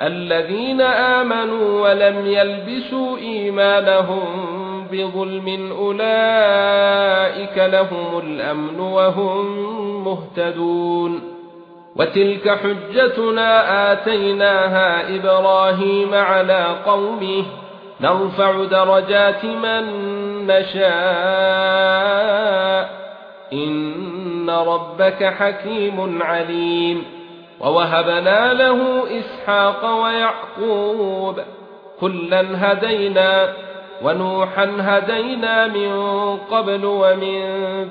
الذين آمنوا ولم يلبسوا إيمانهم بظلم أولئك لهم الأمن وهم مهتدون وتلك حجتنا آتيناها إبراهيم على قومه نرفع درجات من نشاء إن ربك حكيم عليم ووهبنا له إسحاق ويعقوب كلا هدينا ونوحا هدينا من قبل ومن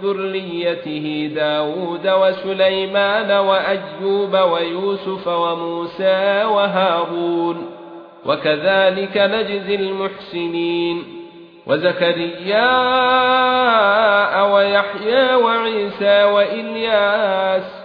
ذريته داود وسليمان وأيوب ويوسف وموسى وهارون وكذلك نجزي المحسنين وزكريا ويحيى وعيسى وإلياس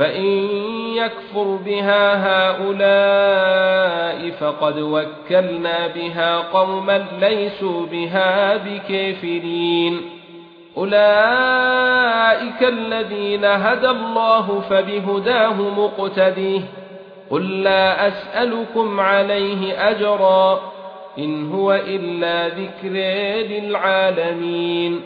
فان يكفر بها هؤلاء فقد وكلنا بها قوما ليسوا بها بكافرين اولئك الذين هدى الله فبهداه مقتديه قل لا اسالكم عليه اجرا ان هو الا ذكر للعالمين